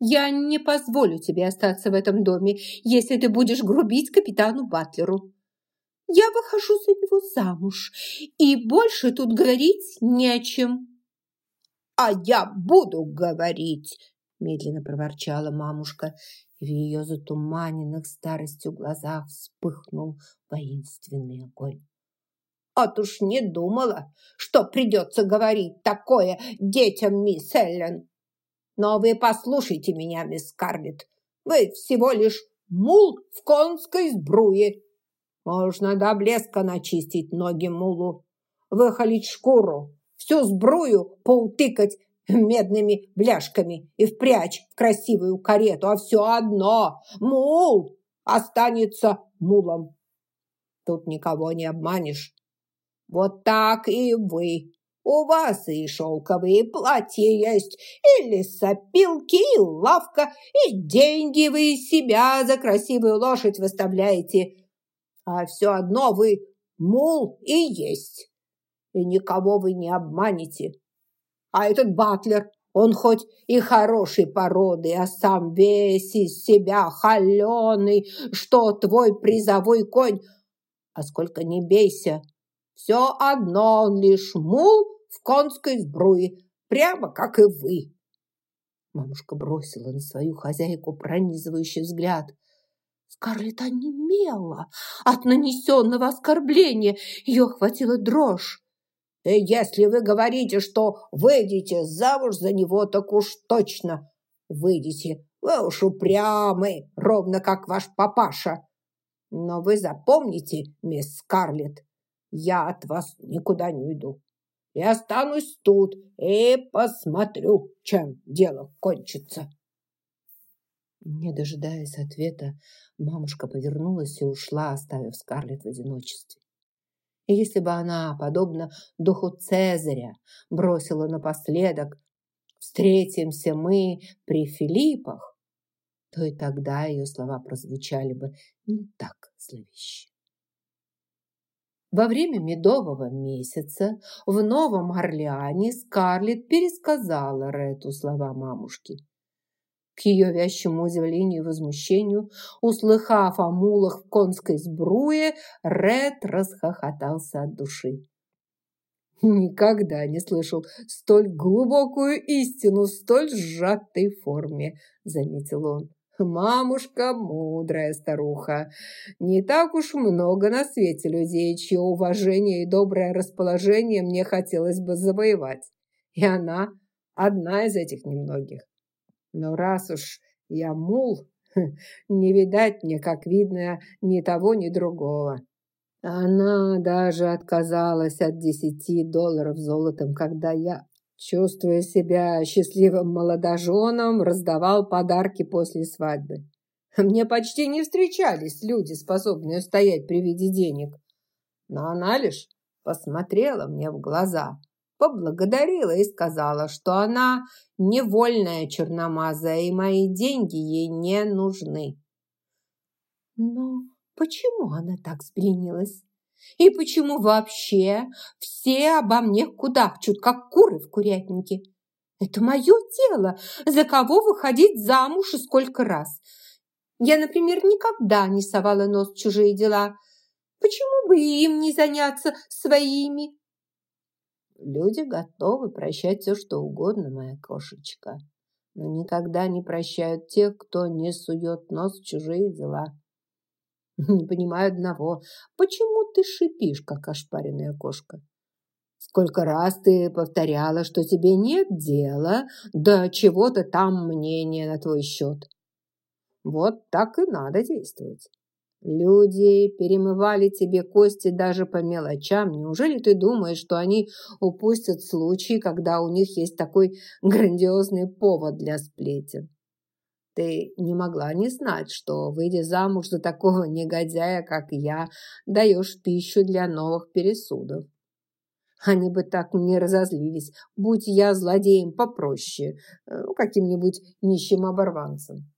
Я не позволю тебе остаться в этом доме, если ты будешь грубить капитану Батлеру. Я выхожу за него замуж, и больше тут говорить не о чем». «А я буду говорить!» медленно проворчала мамушка, и в ее затуманенных старостью глазах вспыхнул воинственный огонь. «От уж не думала, что придется говорить такое детям, мисс Эллен. Но вы послушайте меня, мисс Скарлетт, вы всего лишь мул в конской сбруе. Можно до блеска начистить ноги мулу, выхолить шкуру, всю сбрую поутыкать медными бляшками и впрячь в красивую карету, а все одно мул останется мулом. Тут никого не обманешь. Вот так и вы. У вас и шелковые платья есть, и лесопилки, и лавка, и деньги вы из себя за красивую лошадь выставляете. А все одно вы мул и есть. И никого вы не обманете. А этот батлер, он хоть и хорошей породы, а сам весь из себя холеный, что твой призовой конь. А сколько не бейся, все одно он лишь мул в конской сбруе, прямо как и вы. Мамушка бросила на свою хозяйку пронизывающий взгляд. Скарлетт онемела от нанесенного оскорбления. Ее охватила дрожь. И если вы говорите, что выйдете замуж за него, так уж точно выйдете. Вы уж упрямы, ровно как ваш папаша. Но вы запомните, мисс Скарлетт, я от вас никуда не уйду. Я останусь тут и посмотрю, чем дело кончится. Не дожидаясь ответа, мамушка повернулась и ушла, оставив Скарлетт в одиночестве. И если бы она, подобно духу Цезаря, бросила напоследок «Встретимся мы при Филиппах», то и тогда ее слова прозвучали бы не так зловеще. Во время медового месяца в Новом Орлеане Скарлетт пересказала Рету слова мамушки – к ее вящему удивлению и возмущению, услыхав о мулах в конской сбруе, Ред расхохотался от души. «Никогда не слышал столь глубокую истину в столь сжатой форме», – заметил он. «Мамушка мудрая старуха. Не так уж много на свете людей, чье уважение и доброе расположение мне хотелось бы завоевать. И она одна из этих немногих. Но раз уж я мул, не видать мне, как видно, ни того, ни другого. Она даже отказалась от десяти долларов золотом, когда я, чувствуя себя счастливым молодоженом, раздавал подарки после свадьбы. Мне почти не встречались люди, способные устоять при виде денег. Но она лишь посмотрела мне в глаза – поблагодарила и сказала, что она невольная черномазая, и мои деньги ей не нужны. Но почему она так взбеленилась? И почему вообще все обо мне кудахчут, как куры в курятнике? Это мое дело, за кого выходить замуж и сколько раз. Я, например, никогда не совала нос в чужие дела. Почему бы им не заняться своими? Люди готовы прощать все, что угодно, моя кошечка, но никогда не прощают тех, кто не сует нос в чужие дела. Не понимаю одного, почему ты шипишь, как ошпаренная кошка? Сколько раз ты повторяла, что тебе нет дела до чего-то там мнения на твой счет. Вот так и надо действовать. Люди перемывали тебе кости даже по мелочам. Неужели ты думаешь, что они упустят случай, когда у них есть такой грандиозный повод для сплетен? Ты не могла не знать, что, выйдя замуж за такого негодяя, как я, даешь пищу для новых пересудов. Они бы так не разозлились, будь я злодеем попроще, э, ну, каким-нибудь нищим оборванцем.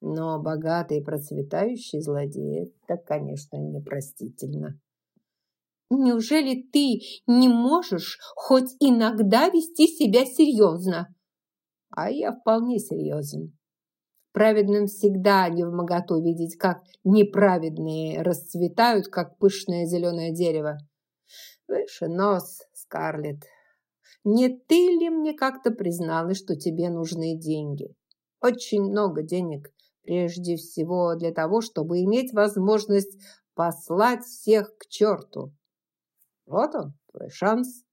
Но богатый и процветающий злодей – это, конечно, непростительно. Неужели ты не можешь хоть иногда вести себя серьезно? А я вполне серьезен. Праведным всегда не в моготу видеть, как неправедные расцветают, как пышное зеленое дерево. Выше нос, Скарлетт. Не ты ли мне как-то призналась, что тебе нужны деньги? Очень много денег, прежде всего для того, чтобы иметь возможность послать всех к черту. Вот он, твой шанс.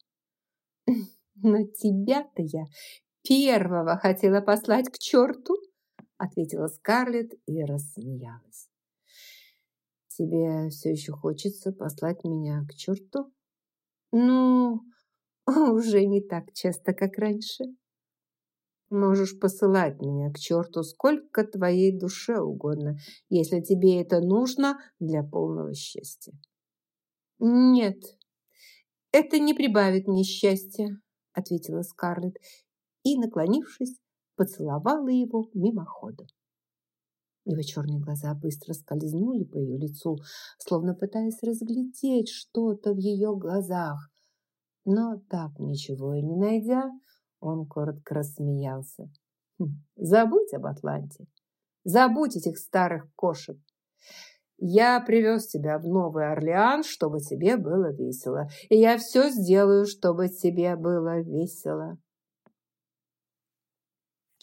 Но тебя-то я первого хотела послать к черту, ответила Скарлетт и рассмеялась. Тебе все еще хочется послать меня к черту? Ну, уже не так часто, как раньше. Можешь посылать меня к черту сколько твоей душе угодно, если тебе это нужно для полного счастья. Нет, это не прибавит мне счастья, ответила Скарлетт и, наклонившись, поцеловала его мимоходом. Его черные глаза быстро скользнули по ее лицу, словно пытаясь разглядеть что-то в ее глазах. Но так ничего и не найдя, он коротко рассмеялся. «Хм, «Забудь об Атланте. Забудь этих старых кошек. Я привез тебя в Новый Орлеан, чтобы тебе было весело. И я все сделаю, чтобы тебе было весело».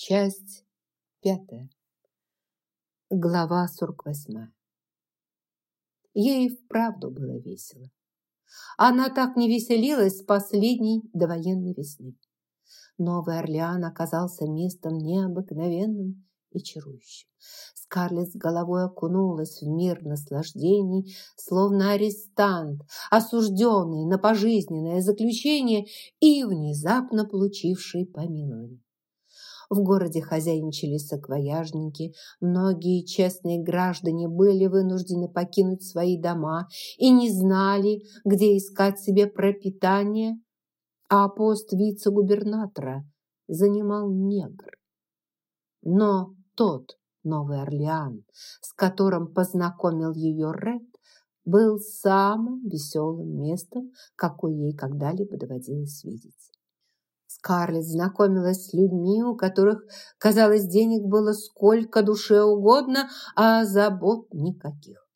Часть пятая. Глава сорок восьмая. Ей вправду было весело. Она так не веселилась с последней довоенной весны. Новый Орлеан оказался местом необыкновенным и чарующим. Скарлетт с головой окунулась в мир наслаждений, словно арестант, осужденный на пожизненное заключение и внезапно получивший помилование. В городе хозяйничали саквояжники, многие честные граждане были вынуждены покинуть свои дома и не знали, где искать себе пропитание, а пост вице-губернатора занимал негр. Но тот Новый Орлеан, с которым познакомил ее Ред, был самым веселым местом, какое ей когда-либо доводилось видеть. Скарлетт знакомилась с людьми, у которых, казалось, денег было сколько душе угодно, а забот никаких.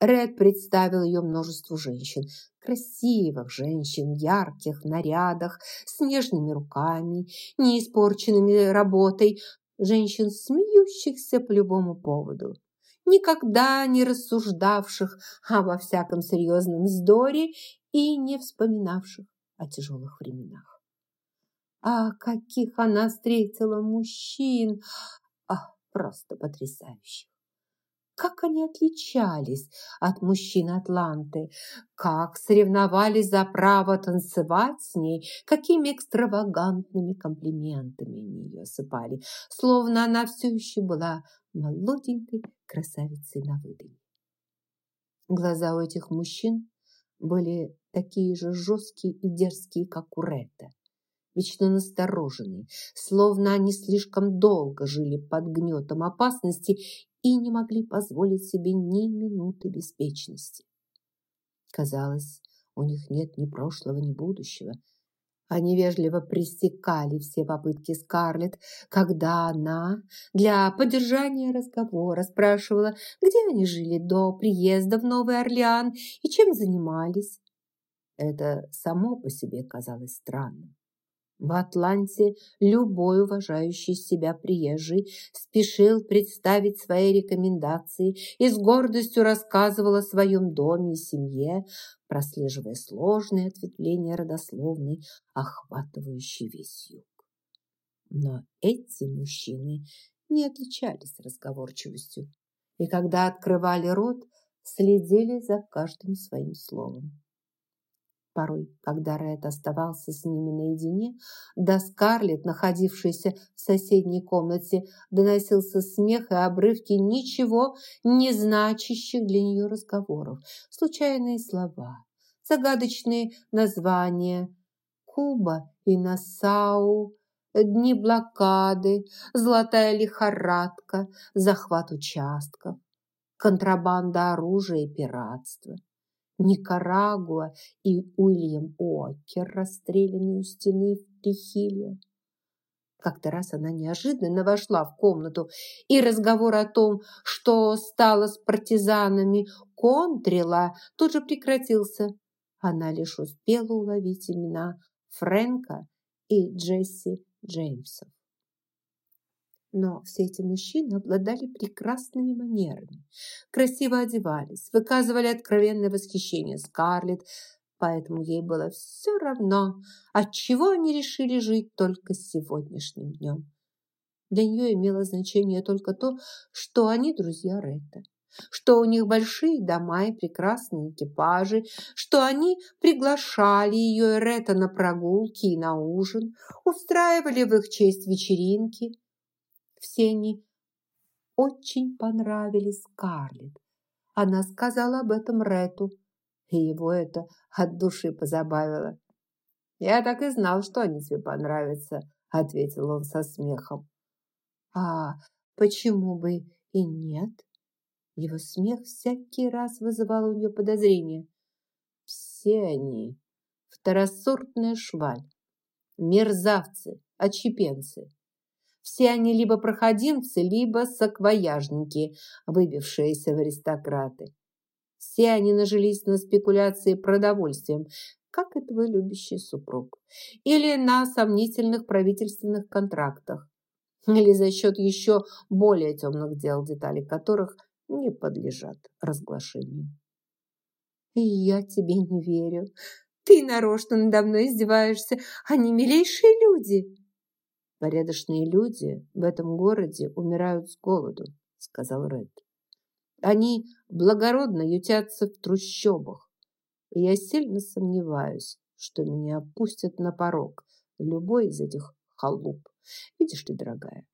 Ред представил ее множеству женщин, красивых женщин, ярких нарядах, с нежными руками, не испорченными работой, женщин, смеющихся по любому поводу, никогда не рассуждавших обо всяком серьезном вздоре и не вспоминавших о тяжелых временах. А каких она встретила мужчин! А, просто потрясающих! Как они отличались от мужчин Атланты, как соревновались за право танцевать с ней, какими экстравагантными комплиментами они ее осыпали, словно она все еще была молоденькой красавицей на выданье. Глаза у этих мужчин были такие же жесткие и дерзкие, как у Ретта вечно настороженные, словно они слишком долго жили под гнетом опасности и не могли позволить себе ни минуты беспечности. Казалось, у них нет ни прошлого, ни будущего. Они вежливо пресекали все попытки Скарлетт, когда она для поддержания разговора спрашивала, где они жили до приезда в Новый Орлеан и чем занимались. Это само по себе казалось странным. В Атланте любой уважающий себя приезжий спешил представить свои рекомендации и с гордостью рассказывал о своем доме и семье, прослеживая сложные ответвления родословной, охватывающей весь юг. Но эти мужчины не отличались разговорчивостью, и когда открывали рот, следили за каждым своим словом. Порой, когда Ред оставался с ними наедине, до Скарлетт, находившейся в соседней комнате, доносился смех и обрывки ничего не значащих для нее разговоров, случайные слова, загадочные названия Куба и Насау, дни блокады, золотая лихорадка, захват участков, контрабанда оружия и пиратство. Никарагуа и Уильям Уокер, расстрелянные у стены в Трихиле. Как-то раз она неожиданно вошла в комнату, и разговор о том, что стало с партизанами Контрила, тут же прекратился. Она лишь успела уловить имена Фрэнка и Джесси Джеймсов. Но все эти мужчины обладали прекрасными манерами, красиво одевались, выказывали откровенное восхищение Скарлетт, поэтому ей было все равно, от чего они решили жить только сегодняшним днем. Для нее имело значение только то, что они друзья Ретта, что у них большие дома и прекрасные экипажи, что они приглашали ее и Ретта на прогулки и на ужин, устраивали в их честь вечеринки. Все они очень понравились Скарлетт. Она сказала об этом Ретту, и его это от души позабавило. «Я так и знал, что они тебе понравятся», – ответил он со смехом. «А почему бы и нет?» Его смех всякий раз вызывал у нее подозрения. «Все они второсортная шваль, мерзавцы, очепенцы. Все они либо проходимцы, либо саквояжники, выбившиеся в аристократы. Все они нажились на спекуляции продовольствием, как и твой любящий супруг, или на сомнительных правительственных контрактах, или за счет еще более темных дел, детали которых не подлежат разглашению. И я тебе не верю. Ты нарочно надо мной издеваешься. Они милейшие люди. Порядочные люди в этом городе умирают с голоду, сказал Ред. Они благородно ютятся в трущобах. И я сильно сомневаюсь, что меня опустят на порог любой из этих халуп. Видишь ты, дорогая,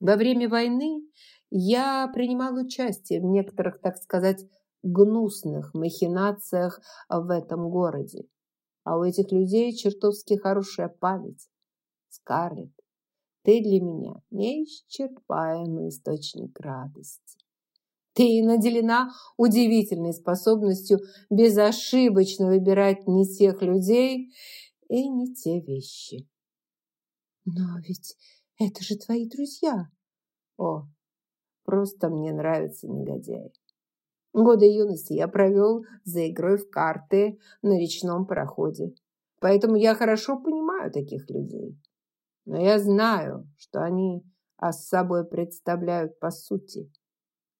во время войны я принимал участие в некоторых, так сказать, гнусных махинациях в этом городе. А у этих людей чертовски хорошая память. Скарлетт, ты для меня неисчерпаемый источник радости. Ты наделена удивительной способностью безошибочно выбирать не тех людей и не те вещи. Но ведь это же твои друзья. О, просто мне нравятся негодяи. Годы юности я провел за игрой в карты на речном пароходе. Поэтому я хорошо понимаю таких людей. Но я знаю, что они с собой представляют по сути.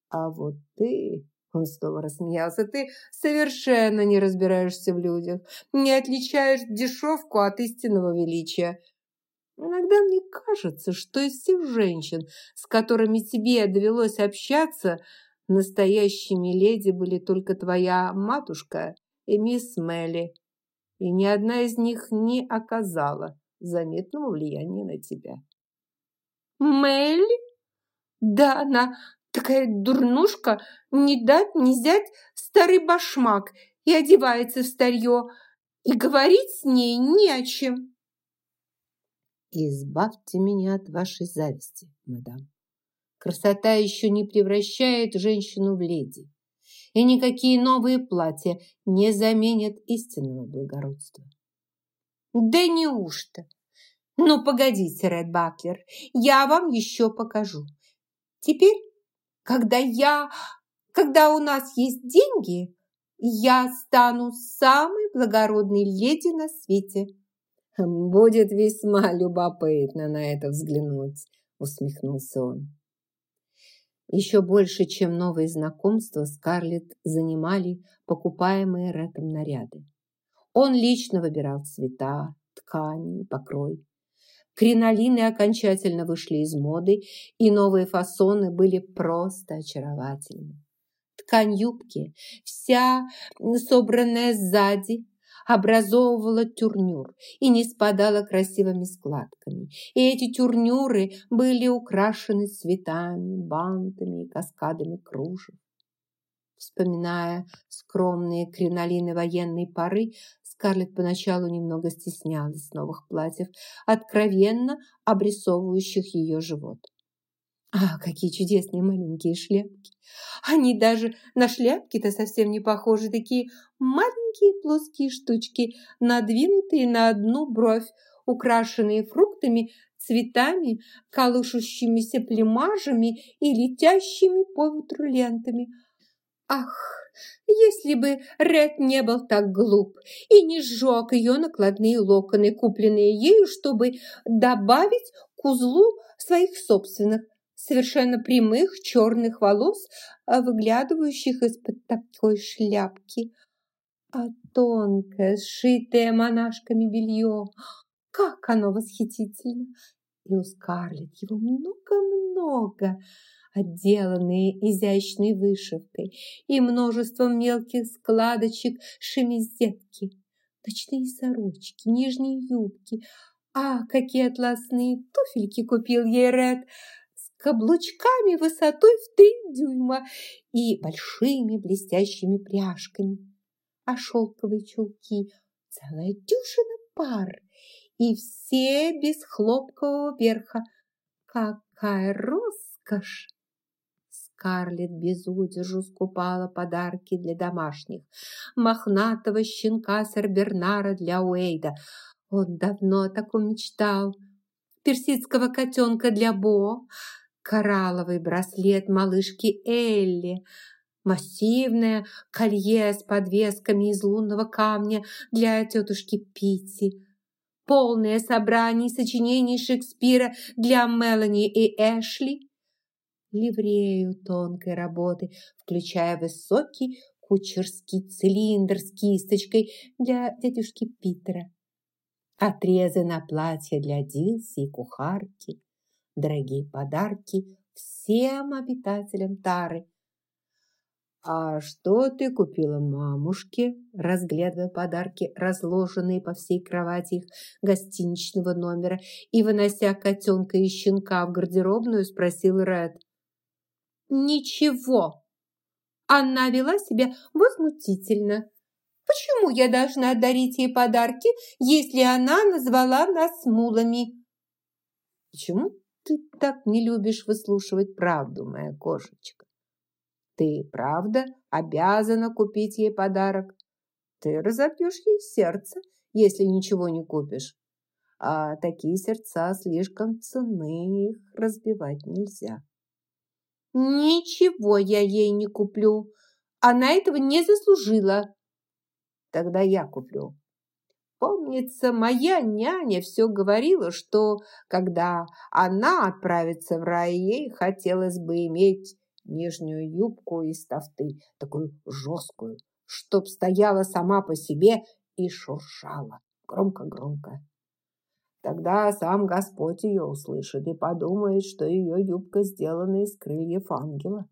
А вот ты, он снова рассмеялся, ты совершенно не разбираешься в людях, не отличаешь дешевку от истинного величия. Иногда мне кажется, что из всех женщин, с которыми тебе довелось общаться, настоящими леди были только твоя матушка и мисс Мелли, и ни одна из них не оказала заметного влияния на тебя. Мелли? Да, она Такая дурнушка, не дать, не взять старый башмак и одевается в старье, и говорить с ней не о чем. Избавьте меня от вашей зависти, мадам. Красота еще не превращает женщину в леди, и никакие новые платья не заменят истинного благородства. Да неужто? Ну, погодите, Ред Баклер, я вам еще покажу. Теперь когда я, когда у нас есть деньги, я стану самой благородной леди на свете. Будет весьма любопытно на это взглянуть, усмехнулся он. Еще больше, чем новые знакомства, Скарлетт занимали покупаемые Рэттом наряды. Он лично выбирал цвета, ткани, покрой. Кринолины окончательно вышли из моды, и новые фасоны были просто очаровательны. Ткань юбки, вся собранная сзади, образовывала тюрнюр и не спадала красивыми складками. И эти тюрнюры были украшены цветами, бантами и каскадами кружев. Вспоминая скромные кринолины военной поры, Скарлетт поначалу немного стеснялась новых платьев, откровенно обрисовывающих ее живот. А, какие чудесные маленькие шляпки! Они даже на шляпки-то совсем не похожи, такие маленькие плоские штучки, надвинутые на одну бровь, украшенные фруктами цветами, колышущимися племажами и летящими по ветру лентами. Ах, если бы Ред не был так глуп и не сжег ее накладные локоны, купленные ею, чтобы добавить к узлу своих собственных, совершенно прямых черных волос, выглядывающих из-под такой шляпки. А тонкое, сшитое монашками белье, как оно восхитительно! И у Скарлетт его много-много, отделанные изящной вышивкой и множеством мелких складочек шемизетки, ночные сорочки, нижние юбки. А, какие атласные туфельки купил ей Ред каблучками высотой в три дюйма и большими блестящими пряжками. А шелковые чулки целая дюжина пар и все без хлопкового верха. Какая роскошь! Скарлетт без удержу скупала подарки для домашних. Мохнатого щенка Сербернара для Уэйда. Он давно о таком мечтал. Персидского котенка для Бо. Коралловый браслет малышки Элли. Массивное колье с подвесками из лунного камня для тетушки Питти полное собрание сочинений Шекспира для Мелани и Эшли, ливрею тонкой работы, включая высокий кучерский цилиндр с кисточкой для дядюшки Питера, отрезы на платье для Дилси и кухарки, дорогие подарки всем обитателям Тары, «А что ты купила мамушке?» Разглядывая подарки, разложенные по всей кровати их гостиничного номера и вынося котенка и щенка в гардеробную, спросил Ред. «Ничего!» Она вела себя возмутительно. «Почему я должна дарить ей подарки, если она назвала нас мулами?» «Почему ты так не любишь выслушивать правду, моя кошечка?» Ты, правда, обязана купить ей подарок. Ты разобьешь ей сердце, если ничего не купишь. А такие сердца слишком ценны, их разбивать нельзя. Ничего я ей не куплю. Она этого не заслужила. Тогда я куплю. Помнится, моя няня все говорила, что когда она отправится в рай, ей хотелось бы иметь нижнюю юбку из тафты, такую жесткую, чтоб стояла сама по себе и шуршала громко-громко. Тогда сам Господь ее услышит и подумает, что ее юбка сделана из крыльев ангела.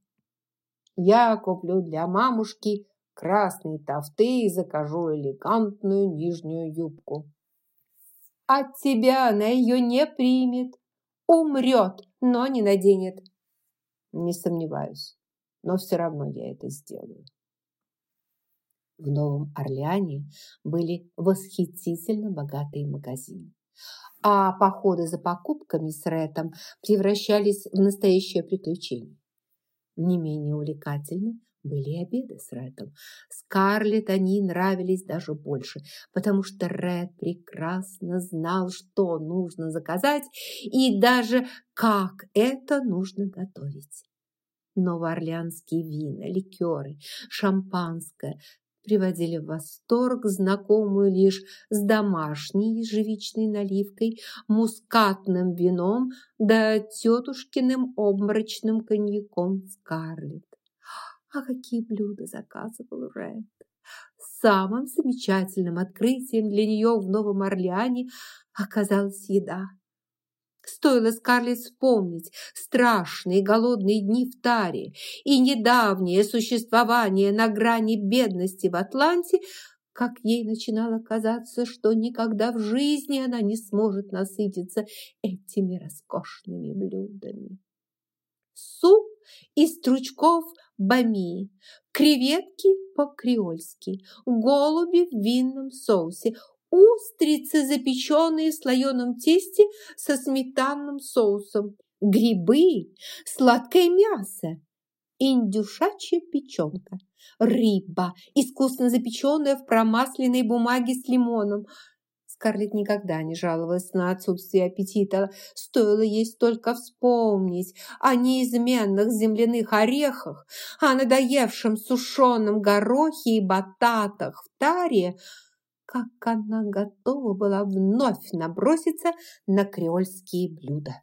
Я куплю для мамушки красные тафты и закажу элегантную нижнюю юбку. От тебя она ее не примет, умрет, но не наденет. Не сомневаюсь, но все равно я это сделаю. В Новом Орлеане были восхитительно богатые магазины. А походы за покупками с Рэтом превращались в настоящее приключение. Не менее увлекательны были обеды с Рэтом. Скарлетт они нравились даже больше, потому что Рэд прекрасно знал, что нужно заказать и даже как это нужно готовить. Новоорлеанские вина, ликеры, шампанское приводили в восторг знакомую лишь с домашней ежевичной наливкой, мускатным вином да тетушкиным обморочным коньяком Скарлетт. А какие блюда заказывал Рэд! Самым замечательным открытием для нее в Новом Орлеане оказалась еда. Стоило Скарлетт вспомнить страшные голодные дни в Таре и недавнее существование на грани бедности в Атланте, как ей начинало казаться, что никогда в жизни она не сможет насытиться этими роскошными блюдами. Суп из стручков бамии, креветки по-креольски, голуби в винном соусе, устрицы, запеченные в слоеном тесте со сметанным соусом, грибы, сладкое мясо, индюшачья печенка, рыба, искусно запеченная в промасленной бумаге с лимоном. Скарлетт никогда не жаловалась на отсутствие аппетита. Стоило есть только вспомнить о неизменных земляных орехах, о надоевшем сушеном горохе и бататах в таре, как она готова была вновь наброситься на креольские блюда.